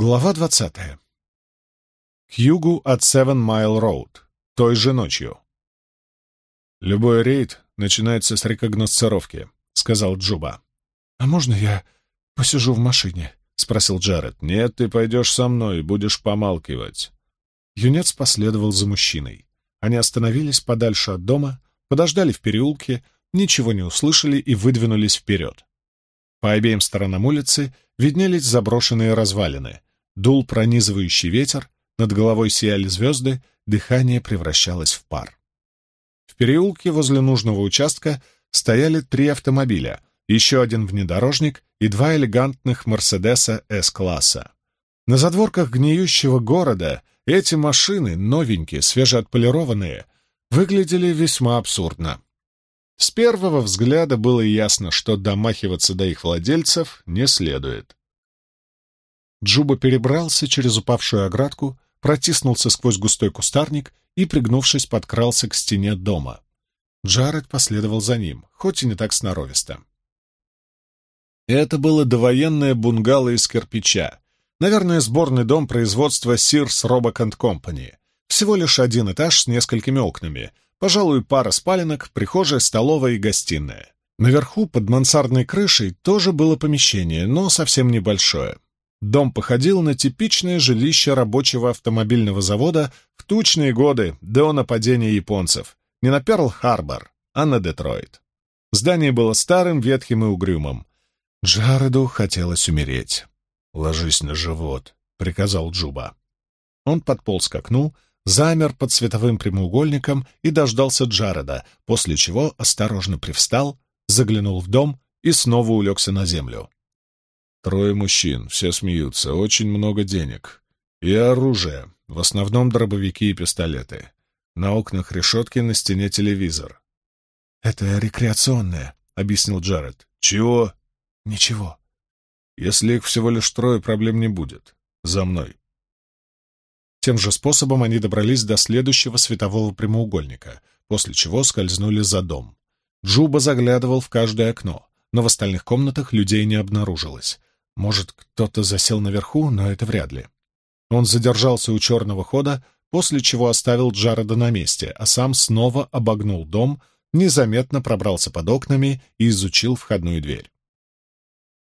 Глава двадцатая. К югу от Севен Майл Роуд. Той же ночью. «Любой рейд начинается с рекогносцировки», — сказал Джуба. «А можно я посижу в машине?» — спросил Джаред. «Нет, ты пойдешь со мной будешь помалкивать». Юнец последовал за мужчиной. Они остановились подальше от дома, подождали в переулке, ничего не услышали и выдвинулись вперед. По обеим сторонам улицы виднелись заброшенные развалины, дул пронизывающий ветер, над головой сияли звезды, дыхание превращалось в пар. В переулке возле нужного участка стояли три автомобиля, еще один внедорожник и два элегантных «Мерседеса» С-класса. На задворках гниющего города эти машины, новенькие, свежеотполированные, выглядели весьма абсурдно. С первого взгляда было ясно, что домахиваться до их владельцев не следует. Джуба перебрался через упавшую оградку, протиснулся сквозь густой кустарник и, пригнувшись, подкрался к стене дома. Джаред последовал за ним, хоть и не так сноровисто. Это было довоенное бунгало из кирпича. Наверное, сборный дом производства Sears Roebuck Company. Всего лишь один этаж с несколькими окнами. Пожалуй, пара спаленок, прихожая, столовая и гостиная. Наверху, под мансардной крышей, тоже было помещение, но совсем небольшое. Дом походил на типичное жилище рабочего автомобильного завода в тучные годы до нападения японцев. Не на Перл-Харбор, а на Детройт. Здание было старым, ветхим и угрюмым. Джареду хотелось умереть. «Ложись на живот», — приказал Джуба. Он подполз к окну, замер под световым прямоугольником и дождался Джареда, после чего осторожно привстал, заглянул в дом и снова улегся на землю. Трое мужчин, все смеются, очень много денег. И оружие, в основном дробовики и пистолеты. На окнах решетки, на стене телевизор. «Это рекреационное», — объяснил Джаред. «Чего?» «Ничего». «Если их всего лишь трое, проблем не будет. За мной». Тем же способом они добрались до следующего светового прямоугольника, после чего скользнули за дом. Джуба заглядывал в каждое окно, но в остальных комнатах людей не обнаружилось. Может, кто-то засел наверху, но это вряд ли. Он задержался у черного хода, после чего оставил Джареда на месте, а сам снова обогнул дом, незаметно пробрался под окнами и изучил входную дверь.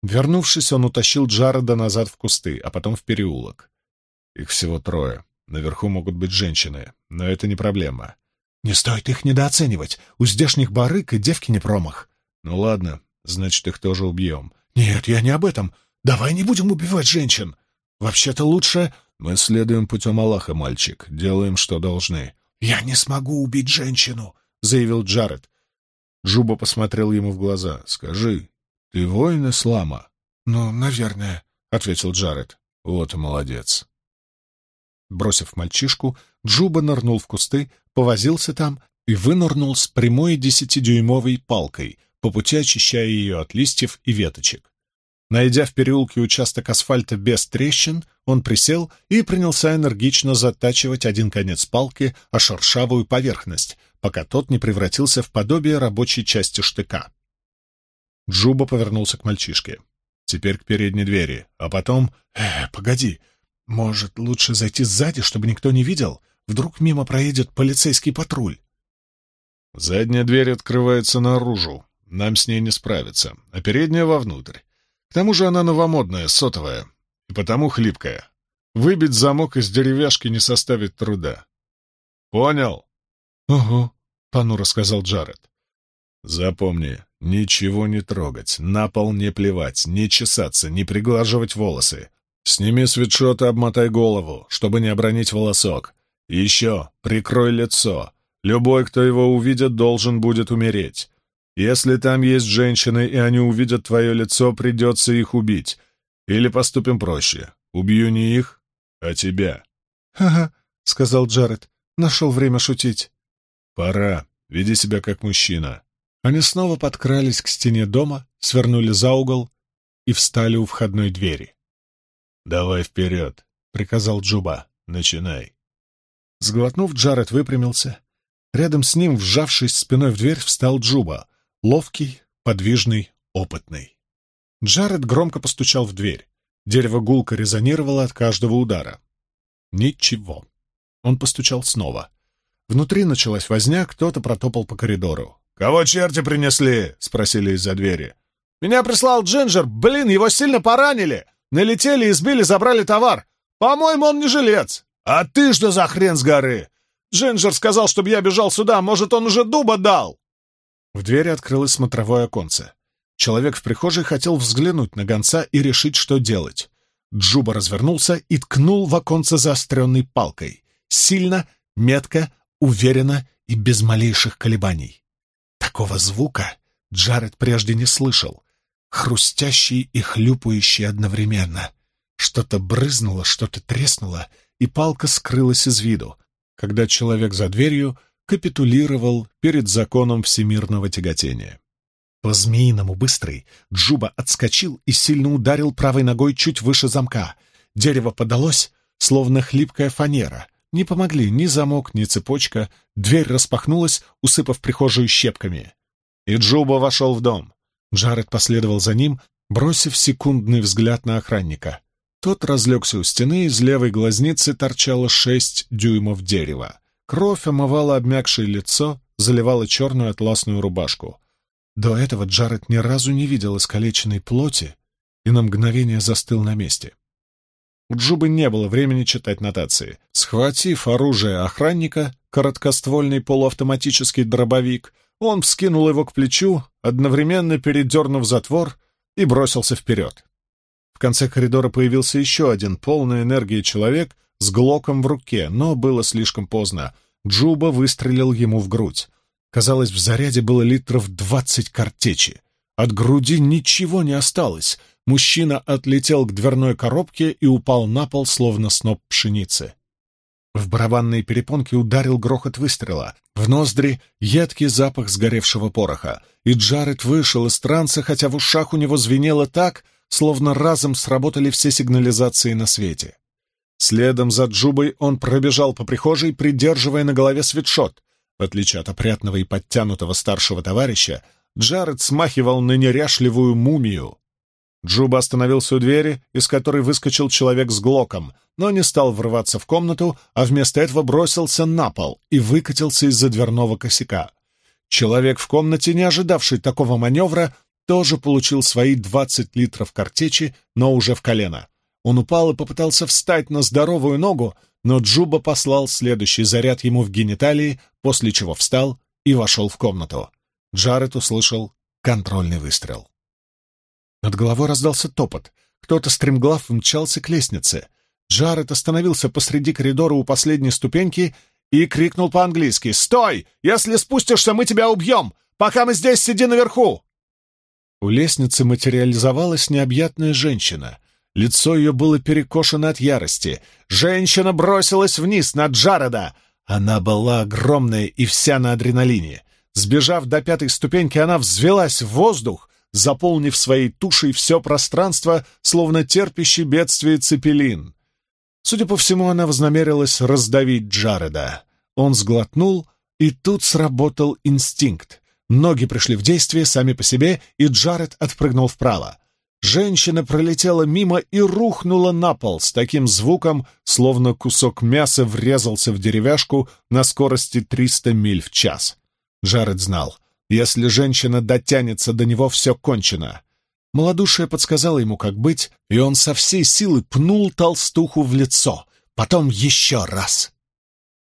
Вернувшись, он утащил Джареда назад в кусты, а потом в переулок. Их всего трое. Наверху могут быть женщины, но это не проблема. Не стоит их недооценивать. У здешних барык и девки не промах. Ну ладно, значит, их тоже убьем. Нет, я не об этом. Давай не будем убивать женщин. Вообще-то лучше... Мы следуем путем Аллаха, мальчик. Делаем, что должны. Я не смогу убить женщину, заявил Джаред. Джуба посмотрел ему в глаза. Скажи, «Ты воин ислама?» «Ну, наверное», — ответил Джаред. «Вот и молодец». Бросив мальчишку, Джуба нырнул в кусты, повозился там и вынырнул с прямой десятидюймовой палкой, по пути очищая ее от листьев и веточек. Найдя в переулке участок асфальта без трещин, он присел и принялся энергично затачивать один конец палки о шершавую поверхность, пока тот не превратился в подобие рабочей части штыка. Джуба повернулся к мальчишке. Теперь к передней двери, а потом... Э, погоди, может, лучше зайти сзади, чтобы никто не видел? Вдруг мимо проедет полицейский патруль? Задняя дверь открывается наружу. Нам с ней не справиться, а передняя вовнутрь. К тому же она новомодная, сотовая, и потому хлипкая. Выбить замок из деревяшки не составит труда. Понял? — Угу, — понуро сказал Джаред. — Запомни, Ничего не трогать, на пол не плевать, не чесаться, не приглаживать волосы. Сними свитшот и обмотай голову, чтобы не обронить волосок. еще прикрой лицо. Любой, кто его увидит, должен будет умереть. Если там есть женщины, и они увидят твое лицо, придется их убить. Или поступим проще. Убью не их, а тебя. «Ага», — сказал Джаред. Нашел время шутить. «Пора. Веди себя как мужчина. Они снова подкрались к стене дома, свернули за угол и встали у входной двери. «Давай вперед», — приказал Джуба. «Начинай». Сглотнув, Джаред выпрямился. Рядом с ним, вжавшись спиной в дверь, встал Джуба. Ловкий, подвижный, опытный. Джаред громко постучал в дверь. Дерево гулко резонировало от каждого удара. Ничего. Он постучал снова. Внутри началась возня, кто-то протопал по коридору. «Кого черти принесли?» — спросили из-за двери. «Меня прислал Джинджер. Блин, его сильно поранили. Налетели, избили, забрали товар. По-моему, он не жилец. А ты что за хрен с горы? Джинджер сказал, чтобы я бежал сюда. Может, он уже дуба дал?» В двери открылось смотровое оконце. Человек в прихожей хотел взглянуть на гонца и решить, что делать. Джуба развернулся и ткнул в оконце заостренной палкой. Сильно, метко, уверенно и без малейших колебаний. Такого звука Джаред прежде не слышал. Хрустящий и хлюпающий одновременно. Что-то брызнуло, что-то треснуло, и палка скрылась из виду, когда человек за дверью капитулировал перед законом всемирного тяготения. По-змеиному быстрый, Джуба отскочил и сильно ударил правой ногой чуть выше замка. Дерево подалось, словно хлипкая фанера. Не помогли ни замок, ни цепочка. Дверь распахнулась, усыпав прихожую щепками. И Джуба вошел в дом. Джаред последовал за ним, бросив секундный взгляд на охранника. Тот разлегся у стены, из левой глазницы торчало шесть дюймов дерева. Кровь омывала обмякшее лицо, заливала черную атласную рубашку. До этого Джаред ни разу не видел искалеченной плоти и на мгновение застыл на месте. У Джубы не было времени читать нотации. Схватив оружие охранника, короткоствольный полуавтоматический дробовик, он вскинул его к плечу, одновременно передернув затвор, и бросился вперед. В конце коридора появился еще один полный энергии человек с глоком в руке, но было слишком поздно. Джуба выстрелил ему в грудь. Казалось, в заряде было литров двадцать картечи. От груди ничего не осталось. Мужчина отлетел к дверной коробке и упал на пол, словно сноп пшеницы. В барабанные перепонки ударил грохот выстрела. В ноздри едкий запах сгоревшего пороха. И Джаред вышел из транса, хотя в ушах у него звенело так, словно разом сработали все сигнализации на свете. Следом за Джубой он пробежал по прихожей, придерживая на голове свитшот. В отличие от опрятного и подтянутого старшего товарища, Джаред смахивал на неряшливую мумию. Джуба остановился у двери, из которой выскочил человек с глоком, но не стал врываться в комнату, а вместо этого бросился на пол и выкатился из-за дверного косяка. Человек в комнате, не ожидавший такого маневра, тоже получил свои двадцать литров картечи, но уже в колено. Он упал и попытался встать на здоровую ногу, но Джуба послал следующий заряд ему в гениталии, после чего встал и вошел в комнату. Джаред услышал контрольный выстрел. Над головой раздался топот. Кто-то стремглав мчался к лестнице. Джаред остановился посреди коридора у последней ступеньки и крикнул по-английски «Стой! Если спустишься, мы тебя убьем! Пока мы здесь, сиди наверху!» У лестницы материализовалась необъятная женщина. Лицо ее было перекошено от ярости. Женщина бросилась вниз на Джареда. Она была огромная и вся на адреналине. Сбежав до пятой ступеньки, она взвелась в воздух, заполнив своей тушей все пространство, словно терпящий бедствие цепелин. Судя по всему, она вознамерилась раздавить Джареда. Он сглотнул, и тут сработал инстинкт. Ноги пришли в действие сами по себе, и Джаред отпрыгнул вправо. Женщина пролетела мимо и рухнула на пол с таким звуком, словно кусок мяса врезался в деревяшку на скорости 300 миль в час. Джаред знал, если женщина дотянется до него, все кончено. Молодушие подсказало ему, как быть, и он со всей силы пнул толстуху в лицо, потом еще раз.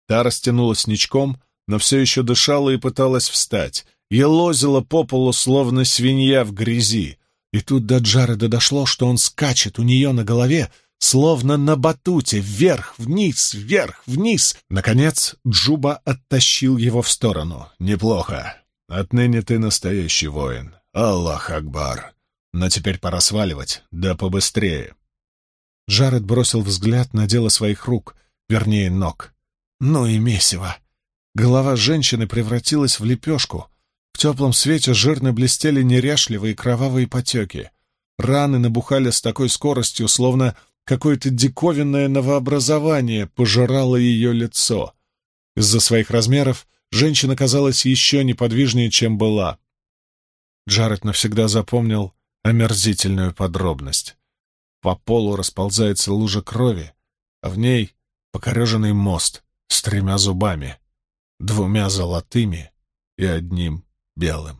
Та растянулась ничком, но все еще дышала и пыталась встать, елозила по полу, словно свинья в грязи, и тут до Джареда дошло, что он скачет у нее на голове, словно на батуте, вверх-вниз, вверх-вниз. Наконец Джуба оттащил его в сторону. «Неплохо. Отныне ты настоящий воин. Аллах Акбар. Но теперь пора сваливать, да побыстрее». Джаред бросил взгляд на дело своих рук, вернее, ног. Ну и месиво. Голова женщины превратилась в лепешку — в теплом свете жирно блестели неряшливые кровавые потеки. Раны набухали с такой скоростью, словно какое-то диковинное новообразование пожирало ее лицо. Из-за своих размеров женщина казалась еще неподвижнее, чем была. Джаред навсегда запомнил омерзительную подробность. По полу расползается лужа крови, а в ней покореженный мост с тремя зубами, двумя золотыми и одним белым.